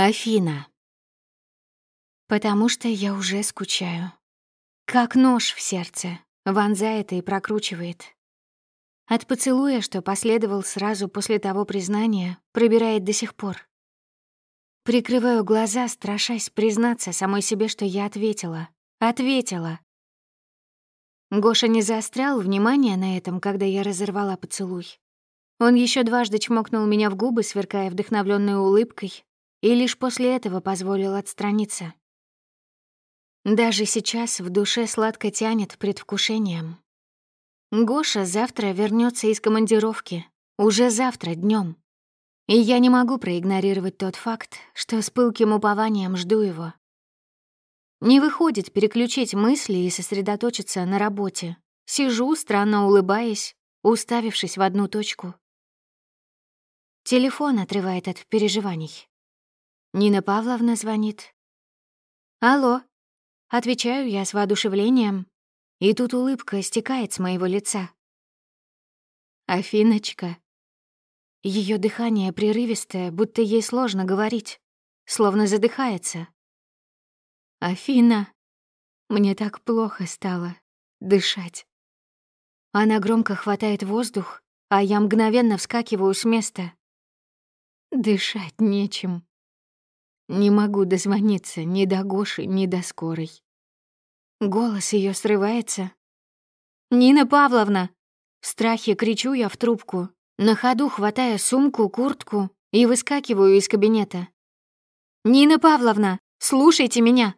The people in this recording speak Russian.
Афина. Потому что я уже скучаю. Как нож в сердце, вонзает и прокручивает. От поцелуя, что последовал сразу после того признания, пробирает до сих пор. Прикрываю глаза, страшась признаться самой себе, что я ответила. Ответила. Гоша не заострял внимание на этом, когда я разорвала поцелуй. Он еще дважды чмокнул меня в губы, сверкая вдохновленной улыбкой, и лишь после этого позволил отстраниться. Даже сейчас в душе сладко тянет предвкушением. Гоша завтра вернется из командировки, уже завтра днем, И я не могу проигнорировать тот факт, что с пылким упованием жду его. Не выходит переключить мысли и сосредоточиться на работе. Сижу, странно улыбаясь, уставившись в одну точку. Телефон отрывает от переживаний. Нина Павловна звонит. «Алло», — отвечаю я с воодушевлением, и тут улыбка стекает с моего лица. «Афиночка». Ее дыхание прерывистое, будто ей сложно говорить, словно задыхается. «Афина, мне так плохо стало дышать». Она громко хватает воздух, а я мгновенно вскакиваю с места. Дышать нечем. Не могу дозвониться ни до Гоши, ни до скорой. Голос ее срывается. «Нина Павловна!» В страхе кричу я в трубку, на ходу хватая сумку, куртку и выскакиваю из кабинета. «Нина Павловна, слушайте меня!»